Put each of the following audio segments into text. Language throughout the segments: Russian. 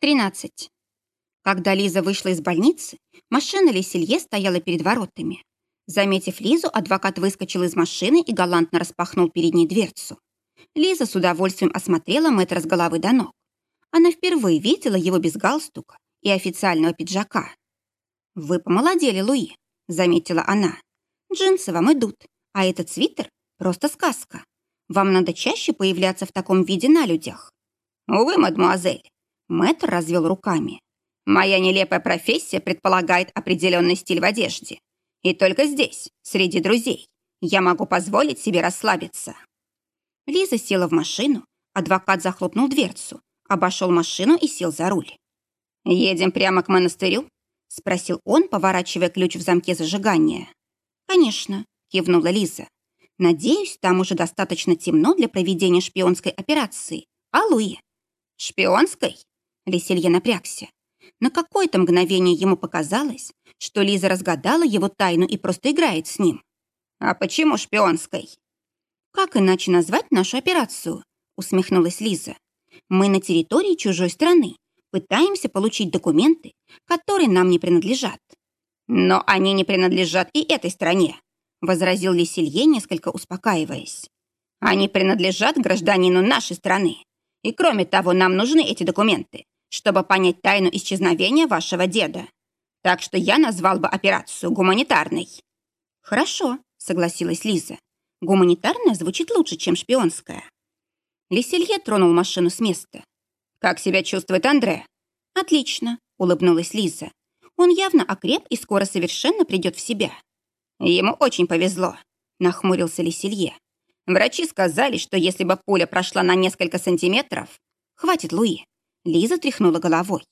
13. Когда Лиза вышла из больницы, машина Леселье стояла перед воротами. Заметив Лизу, адвокат выскочил из машины и галантно распахнул перед ней дверцу. Лиза с удовольствием осмотрела мэтра с головы до ног. Она впервые видела его без галстука и официального пиджака. «Вы помолодели, Луи», — заметила она. «Джинсы вам идут, а этот свитер — просто сказка. Вам надо чаще появляться в таком виде на людях». «Увы, мадемуазель», — мэтр развел руками. «Моя нелепая профессия предполагает определенный стиль в одежде. И только здесь, среди друзей, я могу позволить себе расслабиться». Лиза села в машину, адвокат захлопнул дверцу, обошел машину и сел за руль. «Едем прямо к монастырю?» — спросил он, поворачивая ключ в замке зажигания. «Конечно», — кивнула Лиза. Надеюсь, там уже достаточно темно для проведения шпионской операции. А? Шпионской? Леселье напрягся. На какое-то мгновение ему показалось, что Лиза разгадала его тайну и просто играет с ним. А почему шпионской? Как иначе назвать нашу операцию? Усмехнулась Лиза. Мы на территории чужой страны. Пытаемся получить документы, которые нам не принадлежат. Но они не принадлежат и этой стране. — возразил Леселье, несколько успокаиваясь. «Они принадлежат гражданину нашей страны. И кроме того, нам нужны эти документы, чтобы понять тайну исчезновения вашего деда. Так что я назвал бы операцию гуманитарной». «Хорошо», — согласилась Лиза. «Гуманитарная звучит лучше, чем шпионская». Леселье тронул машину с места. «Как себя чувствует Андре?» «Отлично», — улыбнулась Лиза. «Он явно окреп и скоро совершенно придет в себя». Ему очень повезло, нахмурился Лисилье. Врачи сказали, что если бы пуля прошла на несколько сантиметров... Хватит, Луи. Лиза тряхнула головой.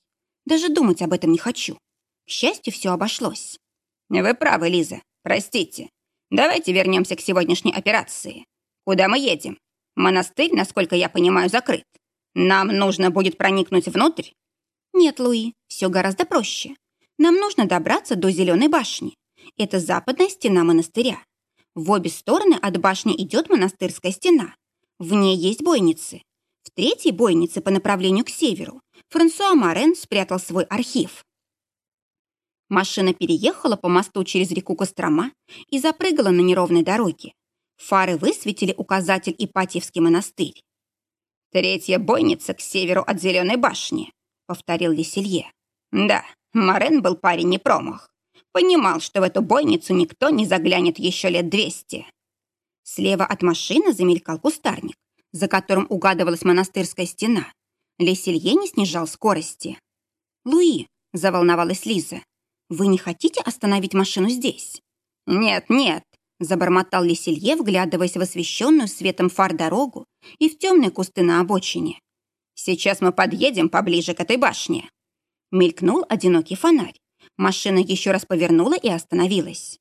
Даже думать об этом не хочу. К счастью, все обошлось. Вы правы, Лиза. Простите. Давайте вернемся к сегодняшней операции. Куда мы едем? Монастырь, насколько я понимаю, закрыт. Нам нужно будет проникнуть внутрь? Нет, Луи, все гораздо проще. Нам нужно добраться до Зеленой башни. Это западная стена монастыря. В обе стороны от башни идет монастырская стена. В ней есть бойницы. В третьей бойнице по направлению к северу Франсуа Марен спрятал свой архив. Машина переехала по мосту через реку Кострома и запрыгала на неровной дороге. Фары высветили указатель Ипатьевский монастырь. «Третья бойница к северу от Зеленой башни», — повторил Леселье. «Да, Марен был парень не промах. Понимал, что в эту бойницу никто не заглянет еще лет двести. Слева от машины замелькал кустарник, за которым угадывалась монастырская стена. Леселье не снижал скорости. «Луи», — заволновалась Лиза, — «вы не хотите остановить машину здесь?» «Нет, нет», — забормотал Леселье, вглядываясь в освещенную светом фар дорогу и в темные кусты на обочине. «Сейчас мы подъедем поближе к этой башне». Мелькнул одинокий фонарь. Машина еще раз повернула и остановилась.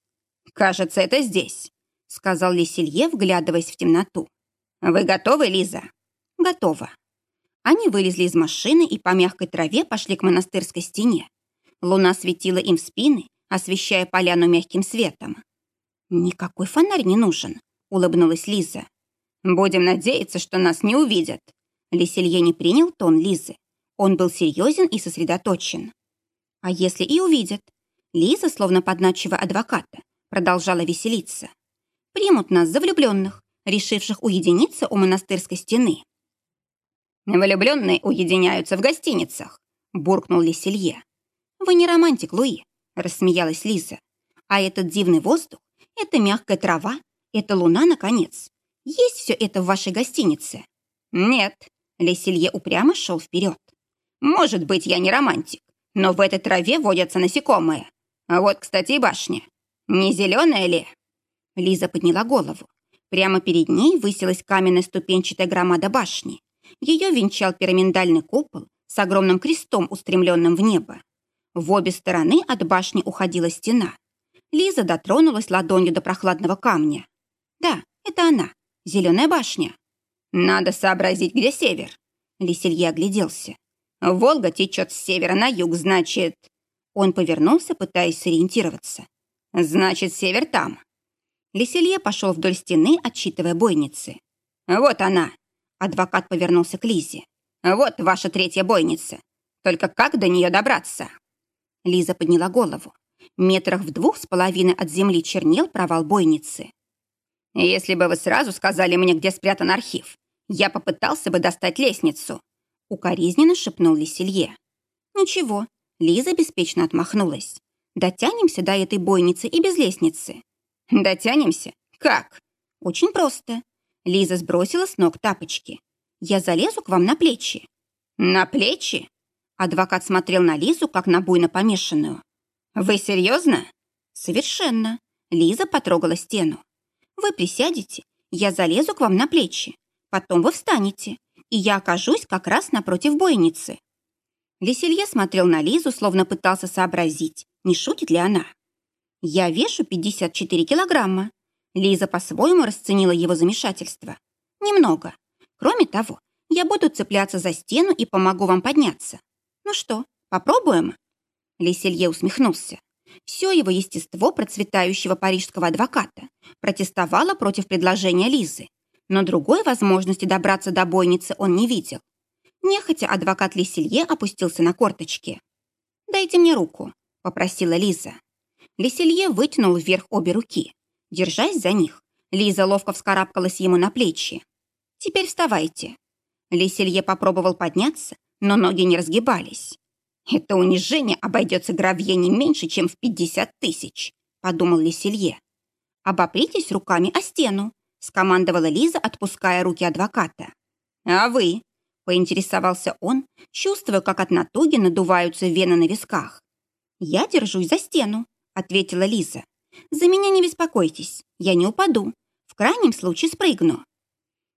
«Кажется, это здесь», — сказал Леселье, вглядываясь в темноту. «Вы готовы, Лиза?» «Готова». Они вылезли из машины и по мягкой траве пошли к монастырской стене. Луна светила им в спины, освещая поляну мягким светом. «Никакой фонарь не нужен», — улыбнулась Лиза. «Будем надеяться, что нас не увидят». Леселье не принял тон Лизы. Он был серьезен и сосредоточен. А если и увидят? Лиза, словно подначивая адвоката, продолжала веселиться. Примут нас за влюбленных, решивших уединиться у монастырской стены. «Влюбленные уединяются в гостиницах», — буркнул Леселье. «Вы не романтик, Луи», — рассмеялась Лиза. «А этот дивный воздух, эта мягкая трава, эта луна, наконец. Есть все это в вашей гостинице?» «Нет», — Леселье упрямо шел вперед. «Может быть, я не романтик, но в этой траве водятся насекомые. А вот, кстати, и башня. Не зеленая ли?» Лиза подняла голову. Прямо перед ней высилась каменная ступенчатая громада башни. Ее венчал пирамидальный купол с огромным крестом, устремленным в небо. В обе стороны от башни уходила стена. Лиза дотронулась ладонью до прохладного камня. «Да, это она, зеленая башня». «Надо сообразить, где север». Лиселье огляделся. Волга течет с севера на юг, значит...» Он повернулся, пытаясь сориентироваться. «Значит, север там». Леселье пошел вдоль стены, отчитывая бойницы. «Вот она!» Адвокат повернулся к Лизе. «Вот ваша третья бойница. Только как до нее добраться?» Лиза подняла голову. Метрах в двух с половиной от земли чернел провал бойницы. «Если бы вы сразу сказали мне, где спрятан архив, я попытался бы достать лестницу», укоризненно шепнул Лисилье. «Ничего», Лиза беспечно отмахнулась. «Дотянемся до этой бойницы и без лестницы». «Дотянемся? Как?» «Очень просто». Лиза сбросила с ног тапочки. «Я залезу к вам на плечи». «На плечи?» Адвокат смотрел на Лизу, как на буйно помешанную. «Вы серьезно?» «Совершенно». Лиза потрогала стену. «Вы присядете, я залезу к вам на плечи. Потом вы встанете, и я окажусь как раз напротив бойницы». Леселье смотрел на Лизу, словно пытался сообразить, не шутит ли она. «Я вешу 54 килограмма». Лиза по-своему расценила его замешательство. «Немного. Кроме того, я буду цепляться за стену и помогу вам подняться. Ну что, попробуем?» Леселье усмехнулся. Все его естество процветающего парижского адвоката протестовало против предложения Лизы, но другой возможности добраться до бойницы он не видел. Нехотя адвокат Леселье опустился на корточки. «Дайте мне руку», — попросила Лиза. Леселье вытянул вверх обе руки. Держась за них, Лиза ловко вскарабкалась ему на плечи. «Теперь вставайте». Леселье попробовал подняться, но ноги не разгибались. «Это унижение обойдется Гравье не меньше, чем в пятьдесят тысяч», — подумал Леселье. «Обопритесь руками о стену», — скомандовала Лиза, отпуская руки адвоката. «А вы?» — поинтересовался он, чувствуя, как от натуги надуваются вены на висках. «Я держусь за стену», — ответила Лиза. «За меня не беспокойтесь, я не упаду. В крайнем случае спрыгну».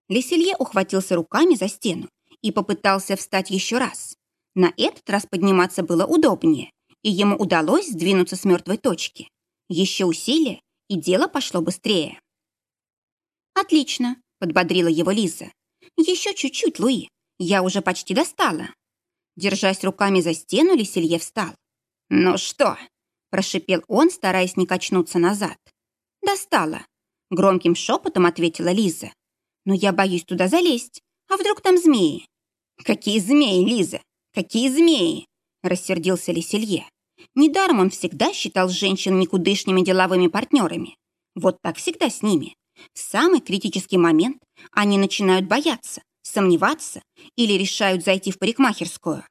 Леселье ухватился руками за стену и попытался встать еще раз. На этот раз подниматься было удобнее, и ему удалось сдвинуться с мертвой точки. Еще усилие, и дело пошло быстрее. «Отлично», — подбодрила его Лиза. «Еще чуть-чуть, Луи. Я уже почти достала». Держась руками за стену, Лиселье встал. «Ну что?» – прошипел он, стараясь не качнуться назад. «Достала», – громким шепотом ответила Лиза. «Но я боюсь туда залезть. А вдруг там змеи?» «Какие змеи, Лиза? Какие змеи?» – рассердился Лиселье. Недаром он всегда считал женщин никудышными деловыми партнерами. Вот так всегда с ними. В самый критический момент они начинают бояться, сомневаться или решают зайти в парикмахерскую.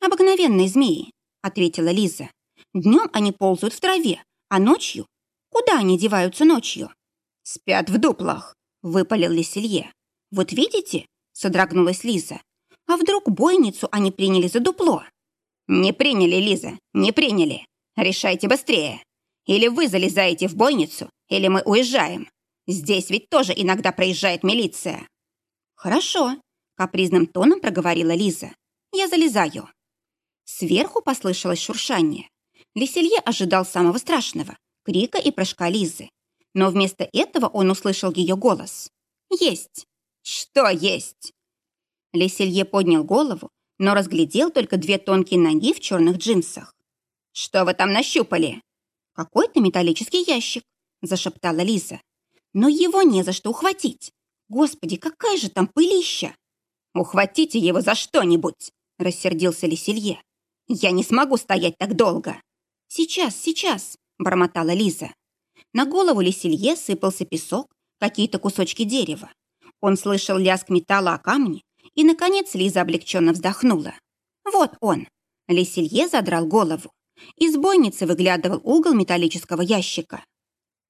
«Обыкновенные змеи», — ответила Лиза. «Днем они ползают в траве, а ночью? Куда они деваются ночью?» «Спят в дуплах», — выпалил Леселье. «Вот видите?» — содрогнулась Лиза. «А вдруг бойницу они приняли за дупло?» «Не приняли, Лиза, не приняли. Решайте быстрее. Или вы залезаете в бойницу, или мы уезжаем. Здесь ведь тоже иногда проезжает милиция». «Хорошо», — капризным тоном проговорила Лиза. «Я залезаю». Сверху послышалось шуршание. Леселье ожидал самого страшного — крика и прыжка Лизы. Но вместо этого он услышал ее голос. «Есть!» «Что есть?» Леселье поднял голову, но разглядел только две тонкие ноги в черных джинсах. «Что вы там нащупали?» «Какой-то металлический ящик», — зашептала Лиза но его не за что ухватить. Господи, какая же там пылища! Ухватите его за что-нибудь, рассердился Лисилье. Я не смогу стоять так долго. Сейчас, сейчас, бормотала Лиза. На голову Лисилье сыпался песок, какие-то кусочки дерева. Он слышал лязг металла о камне, и, наконец, Лиза облегченно вздохнула. Вот он. Лисилье задрал голову. Из бойницы выглядывал угол металлического ящика.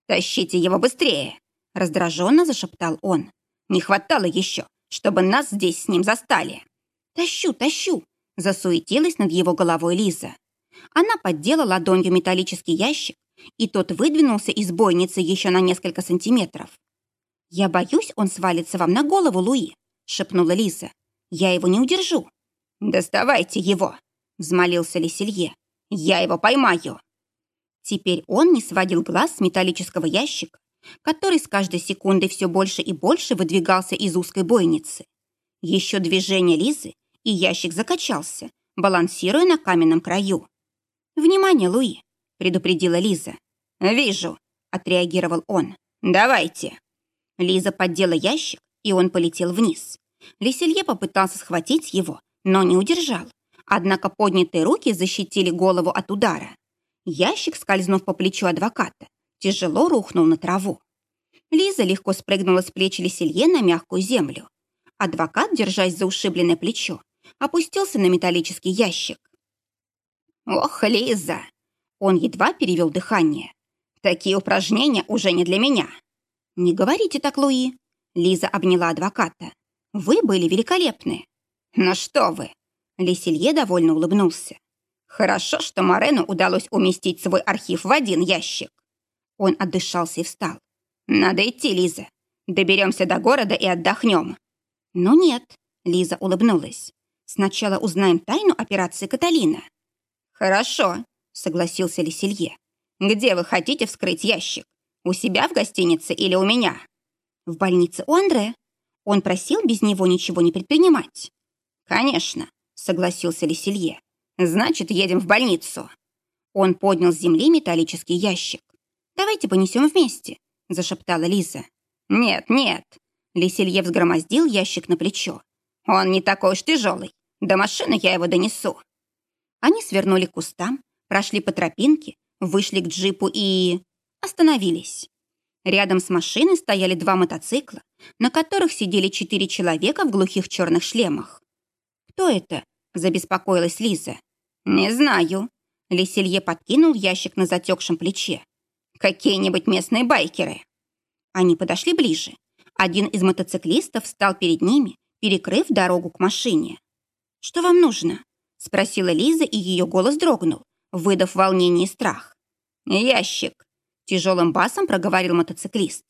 «Тащите его быстрее!» Раздраженно зашептал он. «Не хватало еще, чтобы нас здесь с ним застали!» «Тащу, тащу!» Засуетилась над его головой Лиза. Она поддела ладонью металлический ящик, и тот выдвинулся из бойницы еще на несколько сантиметров. «Я боюсь, он свалится вам на голову, Луи», — шепнула Лиза. «Я его не удержу». «Доставайте его!» — взмолился Лисилье. «Я его поймаю!» Теперь он не сводил глаз с металлического ящика, который с каждой секундой все больше и больше выдвигался из узкой бойницы. Еще движение Лизы, и ящик закачался, балансируя на каменном краю. «Внимание, Луи!» — предупредила Лиза. «Вижу!» — отреагировал он. «Давайте!» Лиза поддела ящик, и он полетел вниз. Леселье попытался схватить его, но не удержал. Однако поднятые руки защитили голову от удара. Ящик, скользнув по плечу адвоката, тяжело рухнул на траву. Лиза легко спрыгнула с плеч Леселье на мягкую землю. Адвокат, держась за ушибленное плечо, опустился на металлический ящик. «Ох, Лиза!» Он едва перевел дыхание. «Такие упражнения уже не для меня». «Не говорите так, Луи». Лиза обняла адвоката. «Вы были великолепны». «Ну что вы!» Леселье довольно улыбнулся. «Хорошо, что Морену удалось уместить свой архив в один ящик». Он отдышался и встал. «Надо идти, Лиза. Доберемся до города и отдохнем». «Ну нет», — Лиза улыбнулась. «Сначала узнаем тайну операции Каталина». «Хорошо», — согласился Леселье. «Где вы хотите вскрыть ящик? У себя в гостинице или у меня?» «В больнице у Андре. Он просил без него ничего не предпринимать». «Конечно», — согласился Леселье. «Значит, едем в больницу». Он поднял с земли металлический ящик. «Давайте понесем вместе», — зашептала Лиза. «Нет, нет», Леселье взгромоздил ящик на плечо. «Он не такой уж тяжелый. До машины я его донесу». Они свернули к кустам, прошли по тропинке, вышли к джипу и... остановились. Рядом с машиной стояли два мотоцикла, на которых сидели четыре человека в глухих черных шлемах. «Кто это?» – забеспокоилась Лиза. «Не знаю». Леселье подкинул ящик на затекшем плече. «Какие-нибудь местные байкеры». Они подошли ближе. Один из мотоциклистов встал перед ними, перекрыв дорогу к машине. «Что вам нужно?» — спросила Лиза, и ее голос дрогнул, выдав волнение и страх. «Ящик!» — тяжелым басом проговорил мотоциклист.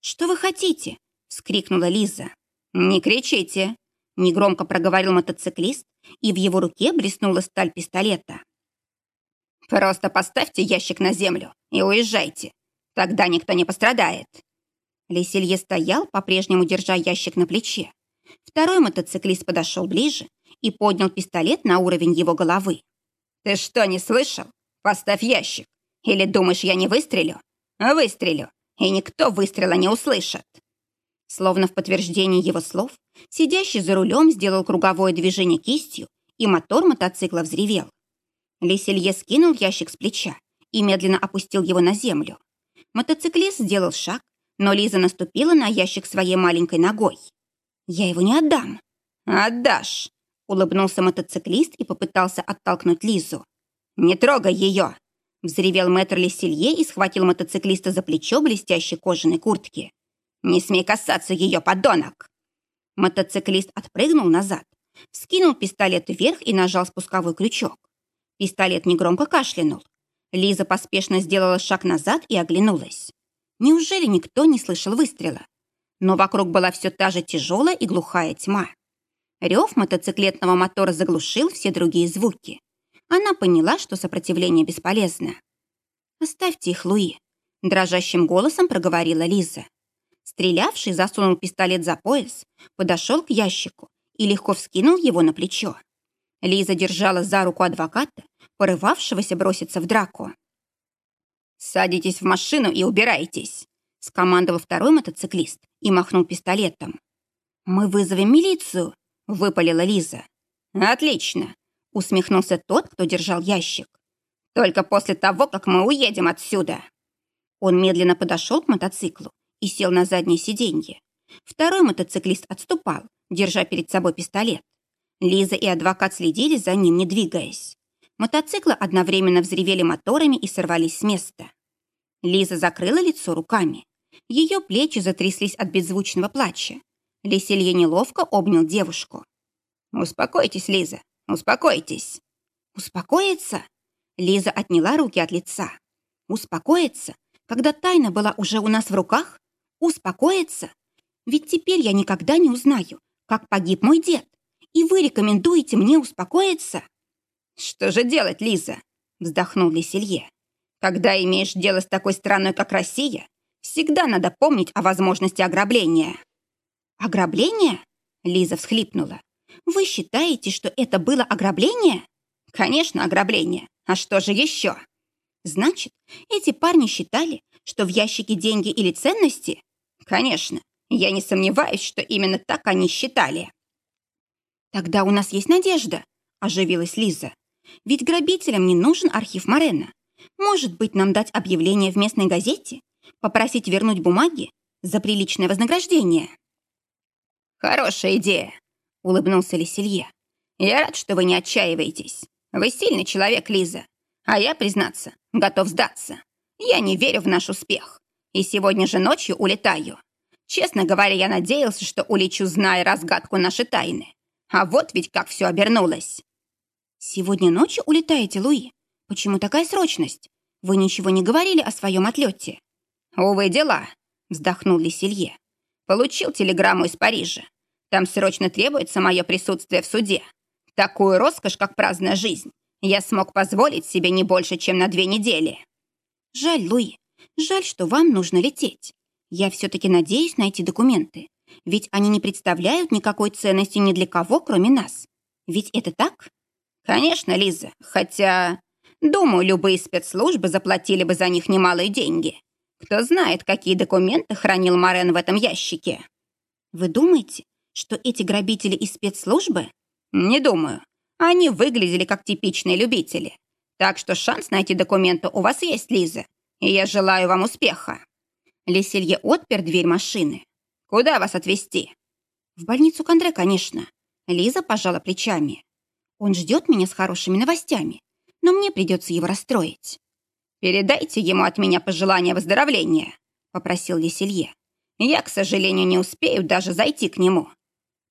«Что вы хотите?» — вскрикнула Лиза. «Не кричите!» — негромко проговорил мотоциклист, и в его руке блеснула сталь пистолета. «Просто поставьте ящик на землю и уезжайте. Тогда никто не пострадает». Леселье стоял, по-прежнему держа ящик на плече. Второй мотоциклист подошел ближе и поднял пистолет на уровень его головы. «Ты что, не слышал? Поставь ящик. Или думаешь, я не выстрелю? Выстрелю, и никто выстрела не услышит». Словно в подтверждение его слов, сидящий за рулем сделал круговое движение кистью, и мотор мотоцикла взревел. Леселье скинул ящик с плеча и медленно опустил его на землю. Мотоциклист сделал шаг, но Лиза наступила на ящик своей маленькой ногой. «Я его не отдам». «Отдашь», — улыбнулся мотоциклист и попытался оттолкнуть Лизу. «Не трогай ее!» — взревел мэтр Леселье и схватил мотоциклиста за плечо блестящей кожаной куртки. «Не смей касаться ее, подонок!» Мотоциклист отпрыгнул назад, скинул пистолет вверх и нажал спусковой крючок. Пистолет негромко кашлянул. Лиза поспешно сделала шаг назад и оглянулась. Неужели никто не слышал выстрела? Но вокруг была все та же тяжелая и глухая тьма. Рев мотоциклетного мотора заглушил все другие звуки. Она поняла, что сопротивление бесполезно. «Оставьте их, Луи», — дрожащим голосом проговорила Лиза. Стрелявший засунул пистолет за пояс, подошел к ящику и легко вскинул его на плечо. Лиза держала за руку адвоката, порывавшегося броситься в драку. «Садитесь в машину и убирайтесь», — скомандовал второй мотоциклист и махнул пистолетом. «Мы вызовем милицию», — выпалила Лиза. «Отлично», — усмехнулся тот, кто держал ящик. «Только после того, как мы уедем отсюда». Он медленно подошел к мотоциклу и сел на заднее сиденье. Второй мотоциклист отступал, держа перед собой пистолет. Лиза и адвокат следили за ним, не двигаясь. Мотоциклы одновременно взревели моторами и сорвались с места. Лиза закрыла лицо руками. Ее плечи затряслись от беззвучного плача. Леселье неловко обнял девушку. «Успокойтесь, Лиза, успокойтесь». «Успокоиться?» Лиза отняла руки от лица. «Успокоиться, когда тайна была уже у нас в руках? Успокоиться? Ведь теперь я никогда не узнаю, как погиб мой дед. И вы рекомендуете мне успокоиться?» «Что же делать, Лиза?» — вздохнул Леселье. «Когда имеешь дело с такой страной, как Россия, всегда надо помнить о возможности ограбления». «Ограбление?» — Лиза всхлипнула. «Вы считаете, что это было ограбление?» «Конечно, ограбление. А что же еще?» «Значит, эти парни считали, что в ящике деньги или ценности?» «Конечно. Я не сомневаюсь, что именно так они считали». «Тогда у нас есть надежда», – оживилась Лиза. «Ведь грабителям не нужен архив Морена. Может быть, нам дать объявление в местной газете? Попросить вернуть бумаги? За приличное вознаграждение?» «Хорошая идея», — улыбнулся Леселье. «Я рад, что вы не отчаиваетесь. Вы сильный человек, Лиза. А я, признаться, готов сдаться. Я не верю в наш успех. И сегодня же ночью улетаю. Честно говоря, я надеялся, что улечу, зная разгадку нашей тайны. А вот ведь как все обернулось. Сегодня ночью улетаете, Луи? Почему такая срочность? Вы ничего не говорили о своем отлете? Увы, дела, вздохнул Леселье. Получил телеграмму из Парижа. Там срочно требуется мое присутствие в суде. Такую роскошь, как праздная жизнь, я смог позволить себе не больше, чем на две недели. Жаль, Луи, жаль, что вам нужно лететь. Я все-таки надеюсь найти документы, ведь они не представляют никакой ценности ни для кого, кроме нас. Ведь это так? Конечно, Лиза, хотя... Думаю, любые спецслужбы заплатили бы за них немалые деньги. Кто знает, какие документы хранил Морен в этом ящике. Вы думаете, что эти грабители из спецслужбы? Не думаю. Они выглядели как типичные любители. Так что шанс найти документы у вас есть, Лиза. И я желаю вам успеха. Леселье отпер дверь машины. Куда вас отвезти? В больницу Кондре, конечно. Лиза пожала плечами. Он ждет меня с хорошими новостями, но мне придется его расстроить. «Передайте ему от меня пожелание выздоровления», — попросил Леселье. «Я, к сожалению, не успею даже зайти к нему».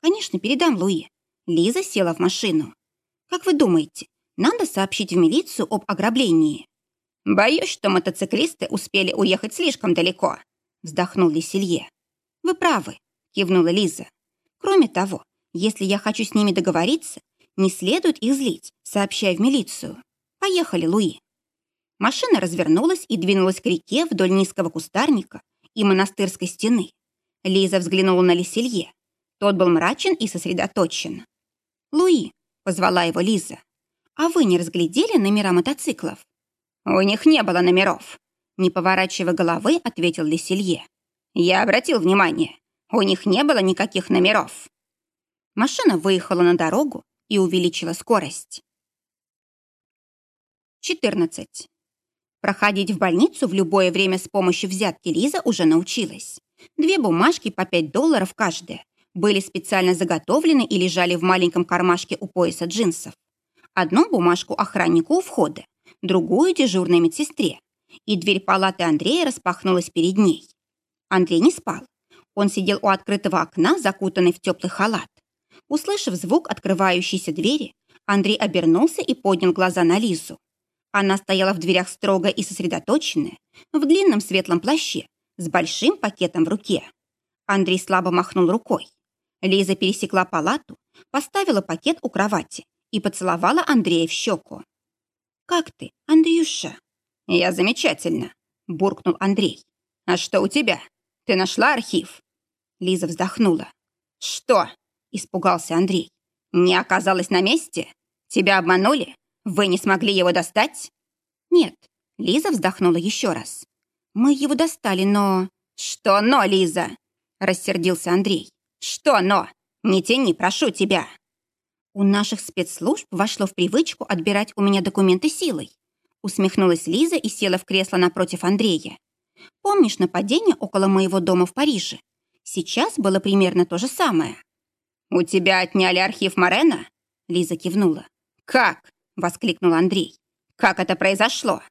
«Конечно, передам, Луи». Лиза села в машину. «Как вы думаете, надо сообщить в милицию об ограблении?» «Боюсь, что мотоциклисты успели уехать слишком далеко», — вздохнул Леселье. «Вы правы», — кивнула Лиза. «Кроме того, если я хочу с ними договориться, не следует их злить, сообщая в милицию. Поехали, Луи». Машина развернулась и двинулась к реке вдоль низкого кустарника и монастырской стены. Лиза взглянула на Леселье. Тот был мрачен и сосредоточен. «Луи», — позвала его Лиза, — «а вы не разглядели номера мотоциклов?» «У них не было номеров», — не поворачивая головы, ответил Леселье. «Я обратил внимание, у них не было никаких номеров». Машина выехала на дорогу и увеличила скорость. 14. Проходить в больницу в любое время с помощью взятки Лиза уже научилась. Две бумажки по 5 долларов каждая были специально заготовлены и лежали в маленьком кармашке у пояса джинсов. Одну бумажку охраннику у входа, другую дежурной медсестре. И дверь палаты Андрея распахнулась перед ней. Андрей не спал. Он сидел у открытого окна, закутанный в теплый халат. Услышав звук открывающейся двери, Андрей обернулся и поднял глаза на Лизу. Она стояла в дверях строго и сосредоточенная, в длинном светлом плаще, с большим пакетом в руке. Андрей слабо махнул рукой. Лиза пересекла палату, поставила пакет у кровати и поцеловала Андрея в щеку. «Как ты, Андрюша?» «Я замечательно», — буркнул Андрей. «А что у тебя? Ты нашла архив?» Лиза вздохнула. «Что?» — испугался Андрей. «Не оказалось на месте? Тебя обманули? Вы не смогли его достать?» «Нет», — Лиза вздохнула еще раз. «Мы его достали, но...» «Что «но», Лиза?» — рассердился Андрей. «Что «но»? Не тяни, прошу тебя!» «У наших спецслужб вошло в привычку отбирать у меня документы силой», усмехнулась Лиза и села в кресло напротив Андрея. «Помнишь нападение около моего дома в Париже? Сейчас было примерно то же самое». «У тебя отняли архив Морена?» Лиза кивнула. «Как?» — воскликнул Андрей. «Как это произошло?»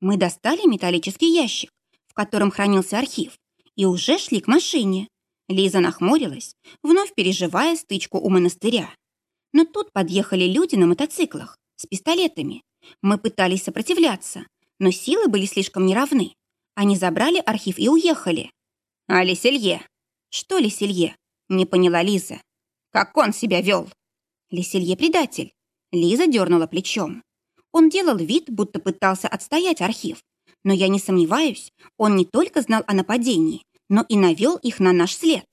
Мы достали металлический ящик, в котором хранился архив, и уже шли к машине. Лиза нахмурилась, вновь переживая стычку у монастыря. Но тут подъехали люди на мотоциклах с пистолетами. Мы пытались сопротивляться, но силы были слишком неравны. Они забрали архив и уехали. «А Леселье?» «Что Леселье?» — не поняла Лиза. «Как он себя вел?» «Леселье предатель. Лиза дернула плечом. Он делал вид, будто пытался отстоять архив. Но я не сомневаюсь, он не только знал о нападении, но и навел их на наш след.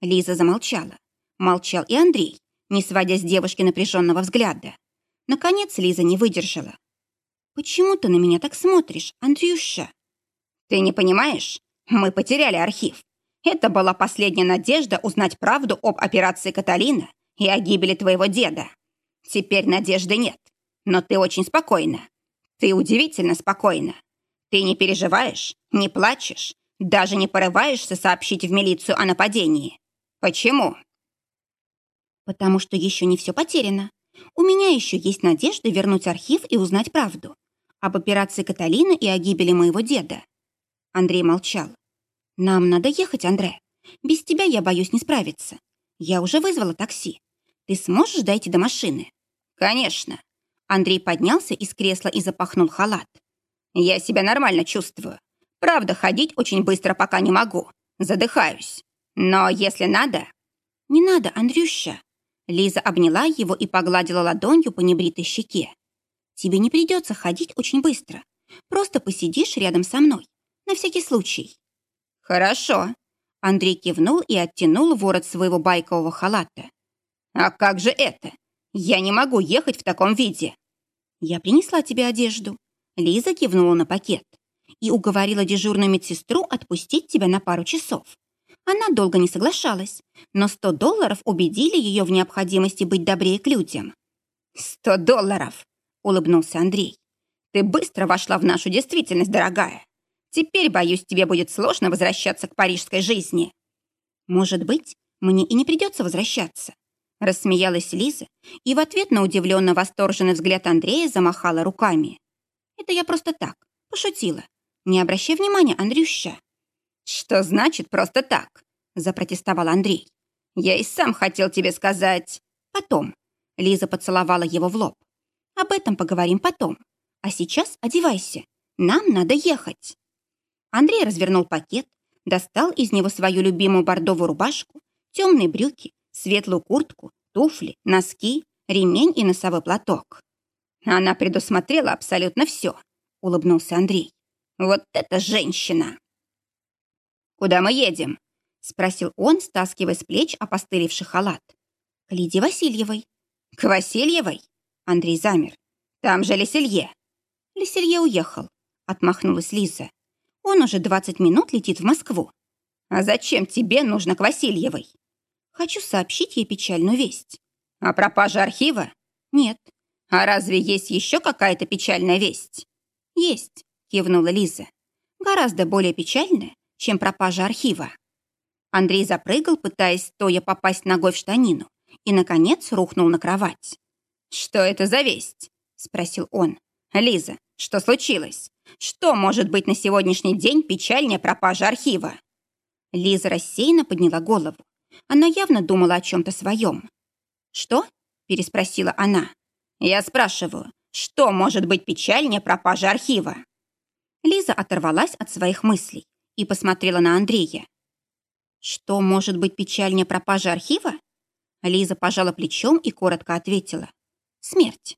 Лиза замолчала. Молчал и Андрей, не сводя с девушки напряженного взгляда. Наконец Лиза не выдержала. «Почему ты на меня так смотришь, Андрюша?» «Ты не понимаешь? Мы потеряли архив. Это была последняя надежда узнать правду об операции Каталина и о гибели твоего деда. Теперь надежды нет. Но ты очень спокойна. Ты удивительно спокойна. Ты не переживаешь, не плачешь, даже не порываешься сообщить в милицию о нападении. Почему? Потому что еще не все потеряно. У меня еще есть надежда вернуть архив и узнать правду. Об операции Каталины и о гибели моего деда. Андрей молчал. «Нам надо ехать, Андре. Без тебя я боюсь не справиться. Я уже вызвала такси. Ты сможешь дойти до машины?» «Конечно». Андрей поднялся из кресла и запахнул халат. «Я себя нормально чувствую. Правда, ходить очень быстро пока не могу. Задыхаюсь. Но если надо...» «Не надо, Андрюща». Лиза обняла его и погладила ладонью по небритой щеке. «Тебе не придется ходить очень быстро. Просто посидишь рядом со мной. На всякий случай». «Хорошо». Андрей кивнул и оттянул ворот своего байкового халата. «А как же это? Я не могу ехать в таком виде». «Я принесла тебе одежду». Лиза кивнула на пакет и уговорила дежурную медсестру отпустить тебя на пару часов. Она долго не соглашалась, но 100 долларов убедили ее в необходимости быть добрее к людям. «Сто долларов!» — улыбнулся Андрей. «Ты быстро вошла в нашу действительность, дорогая. Теперь, боюсь, тебе будет сложно возвращаться к парижской жизни». «Может быть, мне и не придется возвращаться», — рассмеялась Лиза и в ответ на удивленно восторженный взгляд Андрея замахала руками. «Это я просто так, пошутила. Не обращай внимания, Андрюща. Что значит просто так? Запротестовал Андрей. Я и сам хотел тебе сказать. Потом. Лиза поцеловала его в лоб. Об этом поговорим потом. А сейчас одевайся. Нам надо ехать. Андрей развернул пакет, достал из него свою любимую бордовую рубашку, темные брюки, светлую куртку, туфли, носки, ремень и носовой платок. Она предусмотрела абсолютно все, улыбнулся Андрей. Вот это женщина! «Куда мы едем?» — спросил он, стаскивая с плеч опостылевший халат. «К Лидии Васильевой». «К Васильевой?» Андрей замер. «Там же Леселье». «Леселье уехал», — отмахнулась Лиза. «Он уже 20 минут летит в Москву». «А зачем тебе нужно к Васильевой?» «Хочу сообщить ей печальную весть». «О пропаже архива?» «Нет». «А разве есть еще какая-то печальная весть?» «Есть кивнула Лиза. Гораздо более печальная, чем пропажа архива. Андрей запрыгал, пытаясь стоя попасть ногой в штанину, и, наконец, рухнул на кровать. «Что это за весть?» — спросил он. «Лиза, что случилось? Что может быть на сегодняшний день печальнее пропажи архива?» Лиза рассеянно подняла голову. Она явно думала о чем-то своем. «Что?» — переспросила она. «Я спрашиваю, что может быть печальнее пропажи архива?» Лиза оторвалась от своих мыслей и посмотрела на Андрея. «Что может быть печальнее пропажи архива?» Лиза пожала плечом и коротко ответила. «Смерть».